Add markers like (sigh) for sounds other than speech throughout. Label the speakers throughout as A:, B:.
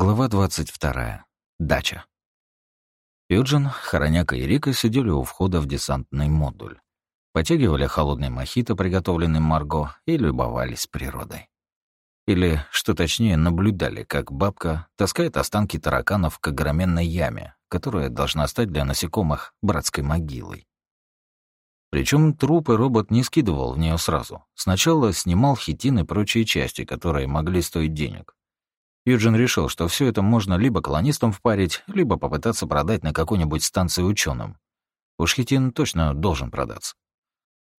A: Глава 22. Дача. Юджин, Хороняка и Рика сидели у входа в десантный модуль. Потягивали холодный мохито, приготовленный Марго, и любовались природой. Или, что точнее, наблюдали, как бабка таскает останки тараканов к огроменной яме, которая должна стать для насекомых братской могилой. Причем трупы робот не скидывал в нее сразу. Сначала снимал хитин и прочие части, которые могли стоить денег. Юджин решил, что все это можно либо колонистам впарить, либо попытаться продать на какой-нибудь станции ученым. Уж хитин точно должен продаться.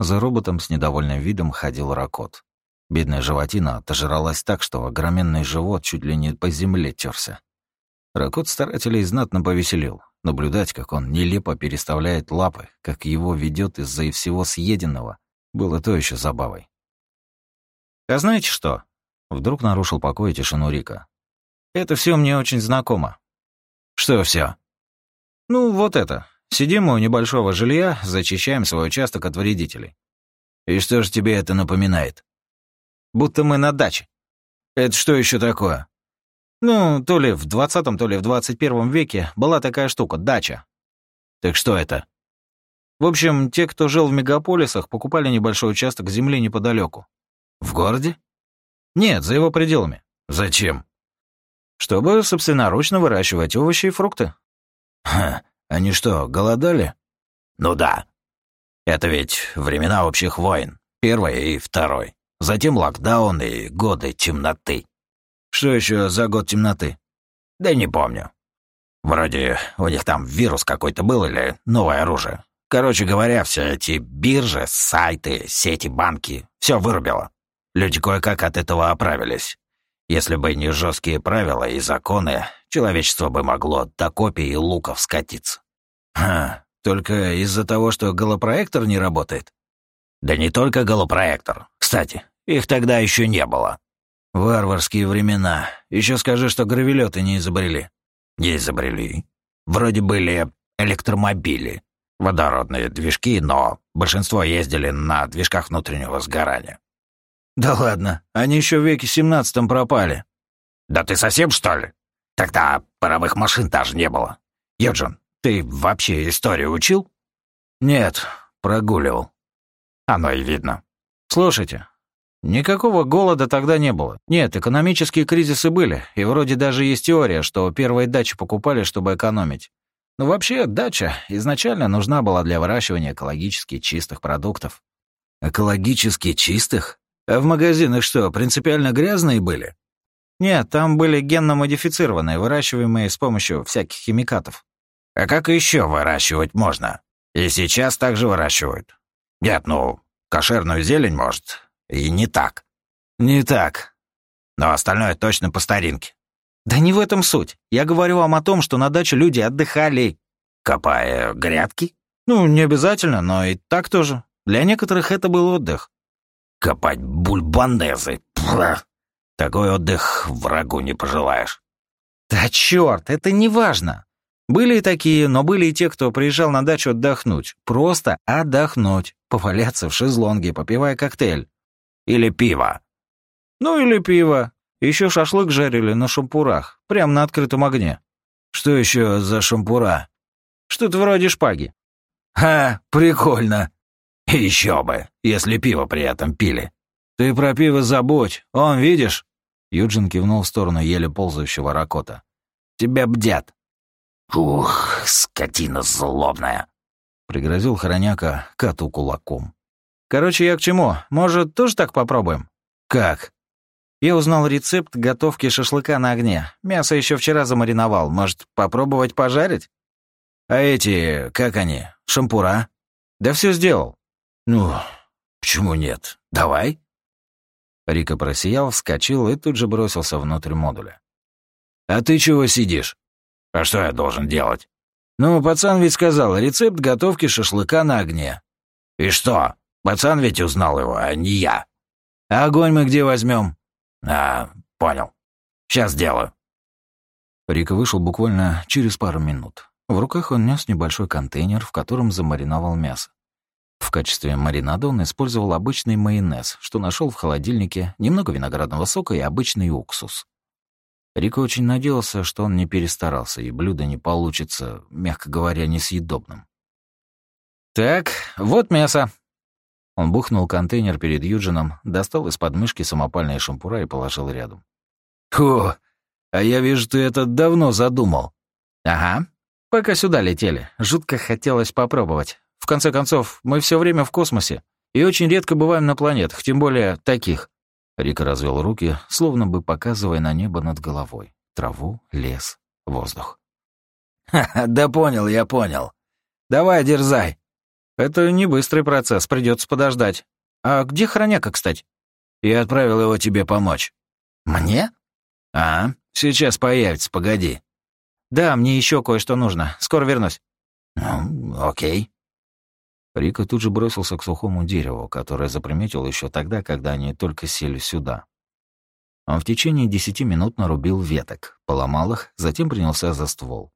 A: За роботом с недовольным видом ходил Ракот. Бедная животина отожралась так, что огроменный живот чуть ли не по земле терся. Ракот старателей знатно повеселил. Наблюдать, как он нелепо переставляет лапы, как его ведет из-за всего съеденного, было то еще забавой. «А знаете что?» Вдруг нарушил покой и тишину Рика. Это все мне очень знакомо. Что все? Ну, вот это. Сидим у небольшого жилья, зачищаем свой участок от вредителей. И что же тебе это напоминает? Будто мы на даче. Это что еще такое? Ну, то ли в двадцатом, то ли в двадцать первом веке была такая штука — дача. Так что это? В общем, те, кто жил в мегаполисах, покупали небольшой участок земли неподалеку. В городе? Нет, за его пределами. Зачем? Чтобы собственноручно выращивать овощи и фрукты. Ха, они что, голодали? Ну да. Это ведь времена общих войн, первой и второй. Затем локдаун и годы темноты. Что еще за год темноты? Да не помню. Вроде у них там вирус какой-то был или новое оружие. Короче говоря, все эти биржи, сайты, сети, банки, все вырубило. Люди кое-как от этого оправились. Если бы не жесткие правила и законы, человечество бы могло до копий и луков скатиться. Ха, только из-за того, что голопроектор не работает? Да не только голопроектор. Кстати, их тогда еще не было. Варварские времена. Еще скажи, что гравелеты не изобрели. Не изобрели. Вроде были электромобили, водородные движки, но большинство ездили на движках внутреннего сгорания. «Да ладно, они еще в веке семнадцатом пропали». «Да ты совсем, что ли? Тогда паровых машин даже не было. Юджин, ты вообще историю учил?» «Нет, прогуливал». «Оно и видно». «Слушайте, никакого голода тогда не было. Нет, экономические кризисы были, и вроде даже есть теория, что первые дачи покупали, чтобы экономить. Но вообще дача изначально нужна была для выращивания экологически чистых продуктов». «Экологически чистых?» А в магазинах что, принципиально грязные были? Нет, там были генно-модифицированные, выращиваемые с помощью всяких химикатов. А как еще выращивать можно? И сейчас также выращивают. Нет, ну, кошерную зелень, может, и не так. Не так. Но остальное точно по старинке. Да не в этом суть. Я говорю вам о том, что на даче люди отдыхали. Копая грядки? Ну, не обязательно, но и так тоже. Для некоторых это был отдых. Копать бульбанезы. Пф, такой отдых врагу не пожелаешь. Да черт, это не важно. Были и такие, но были и те, кто приезжал на дачу отдохнуть. Просто отдохнуть, поваляться в шезлонге, попивая коктейль. Или пиво. Ну или пиво. Еще шашлык жарили на шампурах, прямо на открытом огне. Что еще за шампура? Что-то вроде шпаги. «Ха, прикольно!» (laughs) «Еще бы, если пиво при этом пили». «Ты про пиво забудь, он, видишь?» Юджин кивнул в сторону еле ползающего Ракота. «Тебя бдят». «Ух, скотина злобная!» Пригрозил хороняка коту кулаком. «Короче, я к чему? Может, тоже так попробуем?» «Как?» Я узнал рецепт готовки шашлыка на огне. Мясо еще вчера замариновал. Может, попробовать пожарить? А эти, как они, шампура? Да все сделал. «Ну, почему нет? Давай?» Рика просиял, вскочил и тут же бросился внутрь модуля. «А ты чего сидишь?» «А что я должен делать?» «Ну, пацан ведь сказал, рецепт готовки шашлыка на огне». «И что? Пацан ведь узнал его, а не я». «А огонь мы где возьмем?» «А, понял. Сейчас сделаю». Рика вышел буквально через пару минут. В руках он нес небольшой контейнер, в котором замариновал мясо. В качестве маринада он использовал обычный майонез, что нашел в холодильнике, немного виноградного сока и обычный уксус. Рико очень надеялся, что он не перестарался, и блюдо не получится, мягко говоря, несъедобным. «Так, вот мясо». Он бухнул контейнер перед Юджином, достал из подмышки самопальные шампура и положил рядом.
B: «О, а я вижу, ты это давно задумал».
A: «Ага. Пока сюда летели. Жутко хотелось попробовать. В конце концов, мы все время в космосе и очень редко бываем на планетах, тем более таких». Рик развел руки, словно бы показывая на небо над головой. Траву, лес, воздух.
B: «Ха-ха, да понял, я понял. Давай, дерзай».
A: «Это не быстрый процесс, придется подождать. А где хроняка, кстати?»
B: «Я отправил его тебе помочь».
A: «Мне?»
B: «А, сейчас появится, погоди».
A: «Да, мне еще кое-что нужно. Скоро вернусь».
B: «Ну, окей».
A: Рика тут же бросился к сухому дереву, которое заприметил еще тогда, когда они только сели сюда. Он в течение десяти минут нарубил веток, поломал их, затем принялся за ствол.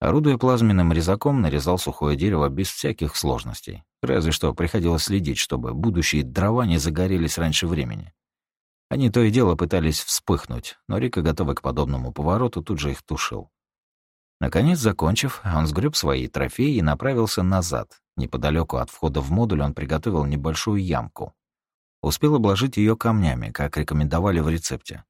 A: Орудуя плазменным резаком, нарезал сухое дерево без всяких сложностей. Разве что приходилось следить, чтобы будущие дрова не загорелись раньше времени. Они то и дело пытались вспыхнуть, но Рика, готовый к подобному повороту, тут же их тушил. Наконец, закончив, он сгреб свои трофеи и направился назад. Неподалеку от входа в модуль он приготовил небольшую ямку. Успел обложить ее камнями, как рекомендовали в рецепте.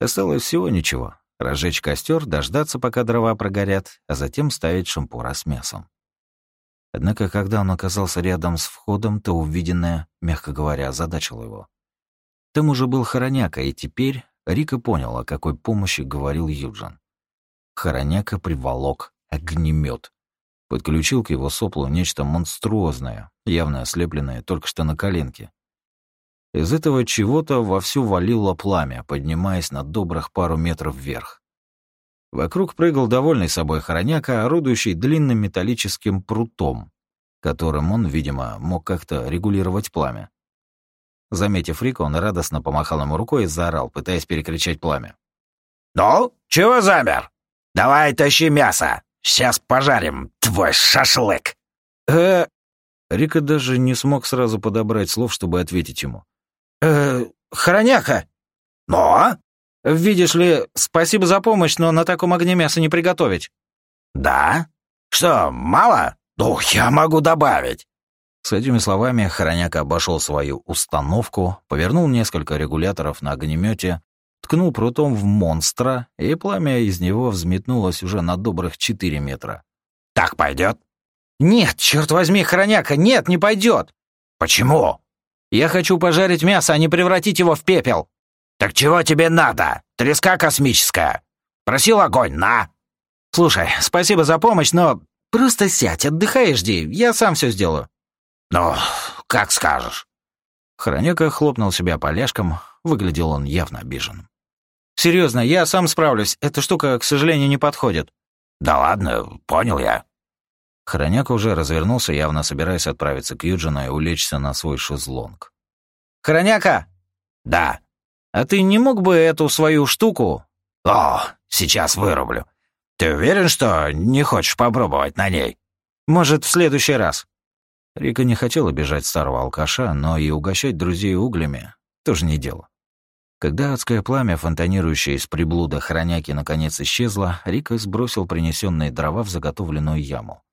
A: Осталось всего ничего. Разжечь костер, дождаться, пока дрова прогорят, а затем ставить шампура с мясом. Однако, когда он оказался рядом с входом, то увиденное, мягко говоря, озадачило его. Там уже был хороняка, и теперь Рика понял, о какой помощи говорил Юджин. Хороняка приволок огнемет. Подключил к его соплу нечто монструозное, явно ослепленное только что на коленке. Из этого чего-то вовсю валило пламя, поднимаясь на добрых пару метров вверх. Вокруг прыгал довольный собой хороняка, орудующий длинным металлическим прутом, которым он, видимо, мог как-то регулировать пламя. Заметив Рика, он радостно помахал ему рукой и заорал, пытаясь перекричать пламя.
B: «Ну, чего замер? Давай тащи мясо. Сейчас пожарим твой шашлык».
A: «Э...» Рика даже не смог сразу подобрать слов, чтобы ответить ему.
B: «Э... Хороняха!» «Но?»
A: «Видишь ли, спасибо за помощь, но на таком огне мясо не приготовить».
B: «Да? Что, мало? Ну, я могу добавить».
A: С этими словами Хороняка обошел свою установку, повернул несколько регуляторов на огнемете ткнул прутом в монстра, и пламя из него взметнулось уже на добрых четыре метра.
B: «Так пойдет?»
A: «Нет, черт возьми, хроняка, нет, не пойдет!»
B: «Почему?»
A: «Я хочу пожарить мясо, а не превратить его в пепел!»
B: «Так чего тебе надо? Треска космическая! Просил огонь, на!»
A: «Слушай, спасибо за помощь, но просто сядь, отдыхай и жди, я сам все сделаю».
B: «Ну, как скажешь».
A: Хроняка хлопнул себя по ляжкам, выглядел он явно обиженным. Серьезно, я сам справлюсь. Эта штука, к сожалению, не подходит.
B: Да ладно, понял я.
A: Хороняк уже развернулся, явно собираясь отправиться к Юджину и улечься на свой шезлонг.
B: «Хороняка!» «Да».
A: «А ты не мог бы эту свою штуку...»
B: «О, сейчас вырублю. Ты уверен, что не хочешь попробовать на ней?»
A: «Может, в следующий раз». Рика не хотел обижать старого алкаша, но и угощать друзей углями тоже не дело. Когда адское пламя, фонтанирующее из приблуда хроняки, наконец исчезло, Рика сбросил принесенные дрова в заготовленную яму.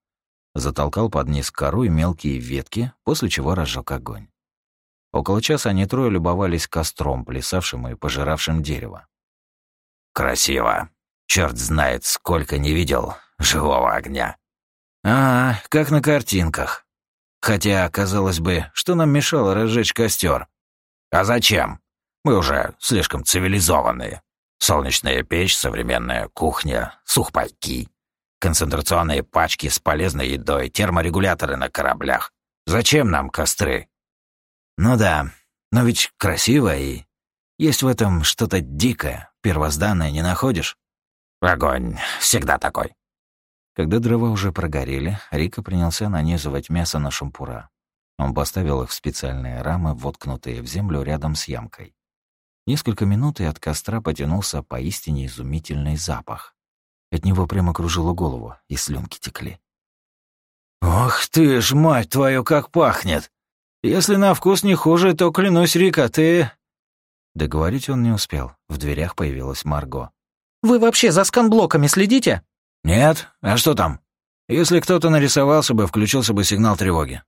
A: Затолкал под низ кору и мелкие ветки, после чего разжег огонь. Около часа они трое любовались костром, плясавшим и пожиравшим дерево.
B: «Красиво. Черт знает, сколько не видел живого огня».
A: «А, как на картинках. Хотя, казалось бы, что нам мешало разжечь костер?
B: «А зачем? Мы уже слишком цивилизованные. Солнечная печь, современная кухня, сухпайки, концентрационные пачки с полезной едой, терморегуляторы на кораблях. Зачем нам костры?
A: Ну да, но ведь красиво и... Есть в этом что-то дикое, первозданное, не находишь?
B: Огонь всегда такой.
A: Когда дрова уже прогорели, Рика принялся нанизывать мясо на шампура. Он поставил их в специальные рамы, воткнутые в землю рядом с ямкой. Несколько минут, и от костра потянулся поистине изумительный запах. От него прямо кружило голову, и слюнки текли. «Ох ты ж, мать твою, как пахнет! Если на вкус не хуже, то, клянусь, Рика, ты...» Договорить он не успел. В дверях появилась Марго.
C: «Вы вообще за сканблоками следите?»
B: «Нет. А что там? Если кто-то нарисовался бы, включился бы сигнал тревоги».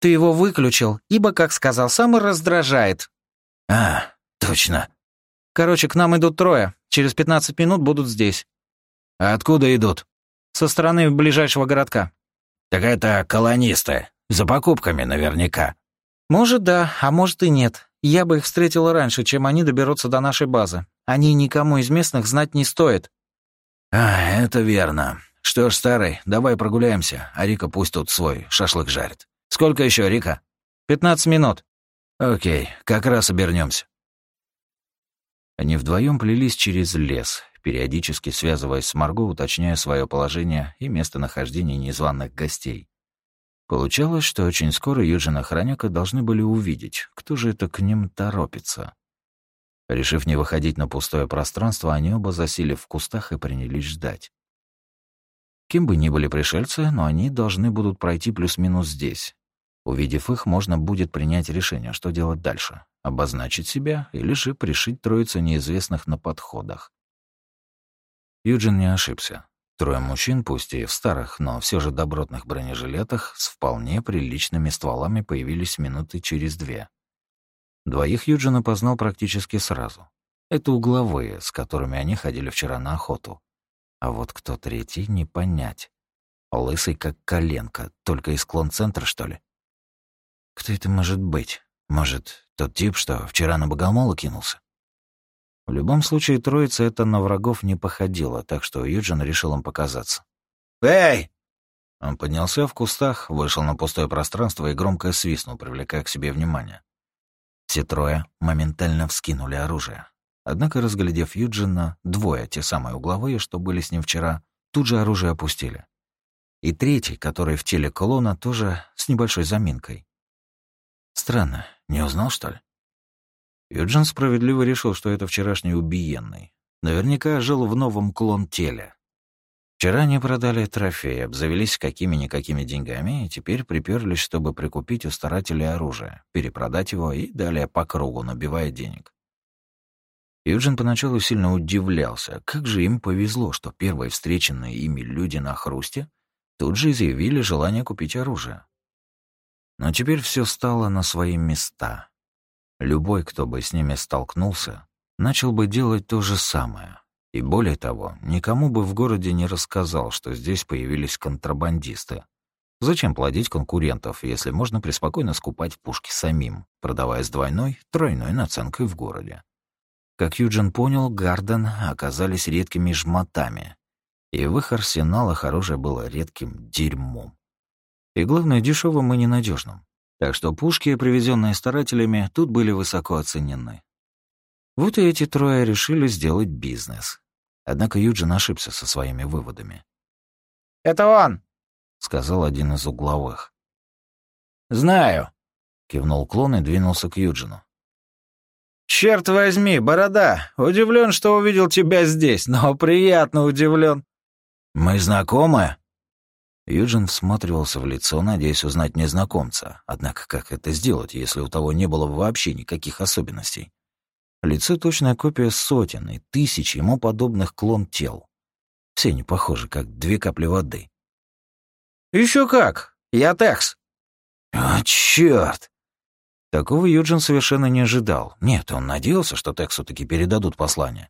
C: «Ты его выключил, ибо, как сказал сам, раздражает».
B: «А, точно».
C: «Короче, к нам идут трое. Через 15 минут будут здесь».
B: «А откуда идут?»
C: «Со стороны ближайшего городка».
B: «Так это колонисты. За покупками наверняка».
C: «Может, да, а может и нет. Я бы их встретила раньше, чем они доберутся до нашей базы. Они никому из местных знать не стоит».
B: «А, это верно. Что ж, старый, давай прогуляемся, а Рика пусть тут свой шашлык жарит. Сколько еще, Рика?»
C: «Пятнадцать минут».
B: «Окей, как раз обернемся».
A: Они вдвоем плелись через лес, периодически связываясь с Марго, уточняя свое положение и местонахождение незваных гостей. Получалось, что очень скоро Юджин охранника должны были увидеть, кто же это к ним торопится. Решив не выходить на пустое пространство, они оба засели в кустах и принялись ждать. Кем бы ни были пришельцы, но они должны будут пройти плюс-минус здесь. Увидев их, можно будет принять решение, что делать дальше. Обозначить себя или же пришить троицу неизвестных на подходах. Юджин не ошибся. Трое мужчин, пусть и в старых, но все же добротных бронежилетах, с вполне приличными стволами появились минуты через две. Двоих Юджин опознал практически сразу. Это угловые, с которыми они ходили вчера на охоту. А вот кто третий, не понять. Лысый, как коленка, только из клон-центра, что ли? Кто это может быть? Может, тот тип, что вчера на богомола кинулся? В любом случае, троица это на врагов не походила, так что Юджин решил им показаться.
B: «Эй!»
A: Он поднялся в кустах, вышел на пустое пространство и громко свистнул, привлекая к себе внимание. Все трое моментально вскинули оружие. Однако, разглядев Юджина, двое, те самые угловые, что были с ним вчера, тут же оружие опустили. И третий, который в теле колонна, тоже с небольшой заминкой. Странно, не узнал, что ли? Юджин справедливо решил, что это вчерашний убиенный. Наверняка жил в новом клон-теле. Вчера они продали трофей, обзавелись какими-никакими деньгами и теперь приперлись, чтобы прикупить у старателей оружие, перепродать его и далее по кругу, набивая денег. Юджин поначалу сильно удивлялся, как же им повезло, что первые встреченные ими люди на хрусте тут же изъявили желание купить оружие. Но теперь все стало на свои места. Любой, кто бы с ними столкнулся, начал бы делать то же самое. И более того, никому бы в городе не рассказал, что здесь появились контрабандисты. Зачем плодить конкурентов, если можно преспокойно скупать пушки самим, продавая с двойной, тройной наценкой в городе? Как Юджин понял, Гарден оказались редкими жмотами, и в их арсеналах оружие было редким дерьмом. И главное, дешевым и ненадежным. Так что пушки, привезенные старателями, тут были высоко оценены. Вот и эти трое решили сделать бизнес. Однако Юджин ошибся со своими выводами.
C: «Это он!»
A: — сказал один из угловых.
B: «Знаю», —
A: кивнул клон и двинулся к Юджину.
C: «Черт возьми, борода! Удивлен, что увидел тебя здесь, но приятно удивлен.
B: «Мы знакомы?»
A: Юджин всматривался в лицо, надеясь узнать незнакомца. Однако как это сделать, если у того не было вообще никаких особенностей? Лицо точная копия сотен и тысяч ему подобных клон тел. Все не похожи, как две капли воды.
C: Еще как! Я Текс!»
B: «О, черт!
A: Такого Юджин совершенно не ожидал. Нет, он надеялся, что Тексу таки передадут послание.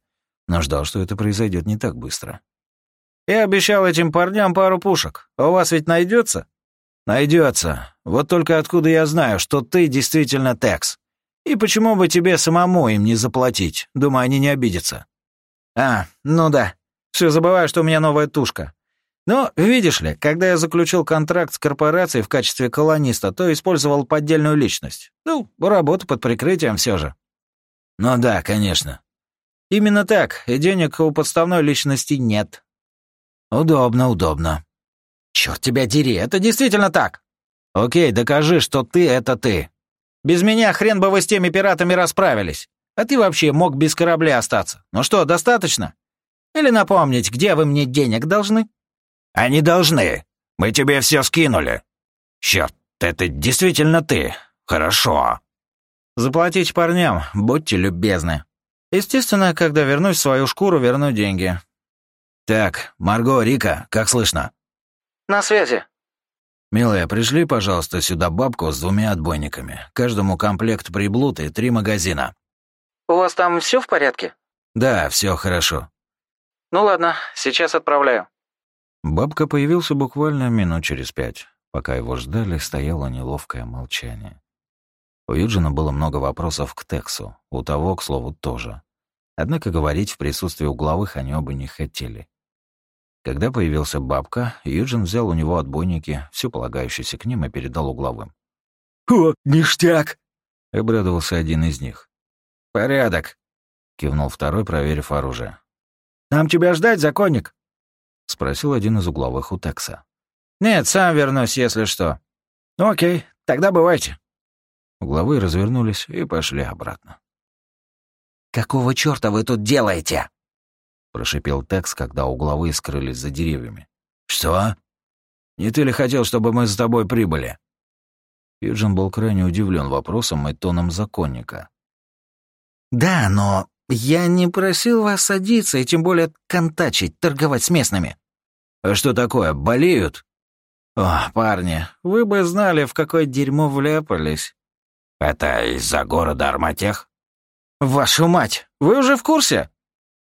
A: Но ждал, что это произойдет не так быстро.
C: «Я обещал этим парням пару пушек. А у вас ведь найдется?
B: Найдется. Вот только откуда я знаю, что ты действительно Текс? И почему бы тебе самому им не заплатить? Думаю, они не обидятся.
C: А, ну да. Все забываю, что у меня новая тушка. Но, видишь ли, когда я заключил контракт с корпорацией в качестве колониста, то использовал поддельную личность. Ну, работа под прикрытием все же.
B: Ну да, конечно.
C: Именно так, и денег у подставной личности нет.
B: Удобно, удобно.
C: Черт тебя дери, это действительно так.
B: Окей, докажи, что ты — это ты.
C: Без меня хрен бы вы с теми пиратами расправились. А ты вообще мог без корабля остаться. Ну что, достаточно? Или напомнить, где вы мне денег должны?»
B: «Они должны. Мы тебе все скинули. Черт, это действительно ты. Хорошо».
C: Заплатите парням, будьте любезны. Естественно, когда вернусь в свою шкуру, верну деньги.
B: Так, Марго, Рика, как слышно?
C: На связи.
B: Милая, пришли, пожалуйста, сюда бабку с двумя отбойниками. Каждому комплект приблуд и три магазина.
C: У вас там все в порядке?
B: Да, все хорошо.
C: Ну ладно, сейчас отправляю.
A: Бабка появился буквально минут через пять. Пока его ждали, стояло неловкое молчание. У Юджина было много вопросов к Тексу, у того, к слову, тоже. Однако говорить в присутствии угловых они оба не хотели. Когда появился бабка, Юджин взял у него отбойники, все полагающееся к ним, и передал угловым.
C: «О, ништяк!»
A: — обрадовался один из них.
C: «Порядок!»
A: — кивнул второй, проверив оружие.
C: «Нам тебя ждать, законник?»
A: — спросил один из угловых у Текса.
C: «Нет, сам вернусь, если что». «Ну окей, тогда бывайте».
A: Угловые развернулись и пошли обратно.
C: «Какого чёрта вы тут делаете?»
A: — прошипел Текс, когда угловые скрылись за деревьями.
B: «Что? Не ты ли хотел, чтобы мы за тобой прибыли?»
A: Юджин был крайне удивлен вопросом и тоном законника.
C: «Да, но я не просил вас садиться и тем более контачить, торговать с местными».
B: «А что такое, болеют?»
C: «О, парни, вы бы знали, в какое дерьмо вляпались».
B: «Это из-за города Арматех?»
C: «Вашу мать, вы уже в курсе?»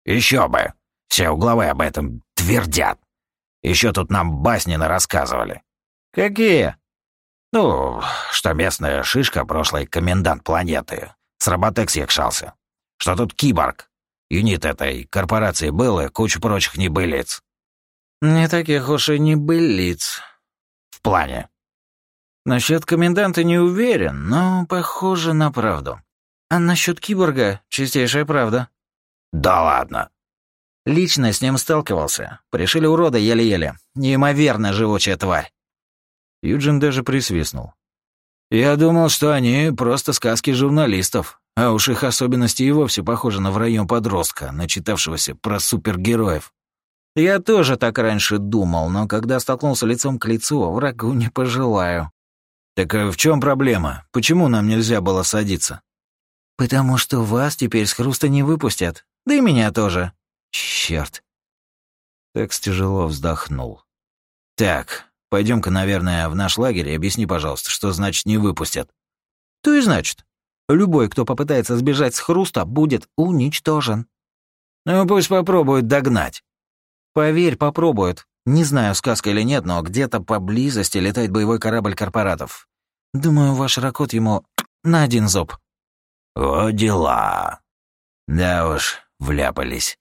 B: «Еще бы! Все угловые об этом твердят. Еще тут нам басни рассказывали».
C: «Какие?»
B: «Ну, что местная шишка, прошлый комендант планеты, с роботекс якшался. Что тут киборг. Юнит этой корпорации был и куча прочих небылиц».
C: «Не таких уж и небылиц»,
B: в плане.
C: Насчет коменданта не уверен, но похоже на правду. А насчет киборга — чистейшая правда.
B: Да ладно.
C: Лично с ним сталкивался. Пришили урода еле-еле. Неимоверно живучая тварь.
A: Юджин даже присвистнул.
B: Я думал, что они просто сказки журналистов, а уж их особенности и вовсе похожи на вранье подростка, начитавшегося про супергероев.
C: Я тоже так раньше думал, но когда столкнулся лицом к лицу, врагу не пожелаю.
B: Так а в чем проблема? Почему нам нельзя было садиться?
C: Потому что вас теперь с хруста не выпустят. Да и меня тоже. Черт.
A: Текс тяжело вздохнул.
B: Так, пойдем-ка, наверное, в наш лагерь и объясни, пожалуйста, что значит не выпустят.
C: То и значит. Любой, кто попытается сбежать с хруста, будет уничтожен.
B: Ну, пусть попробуют догнать.
C: Поверь, попробуют. Не знаю, сказка или нет, но где-то поблизости летает боевой корабль корпоратов. Думаю, ваш ракот ему на один зуб.
B: О, дела. Да уж, вляпались.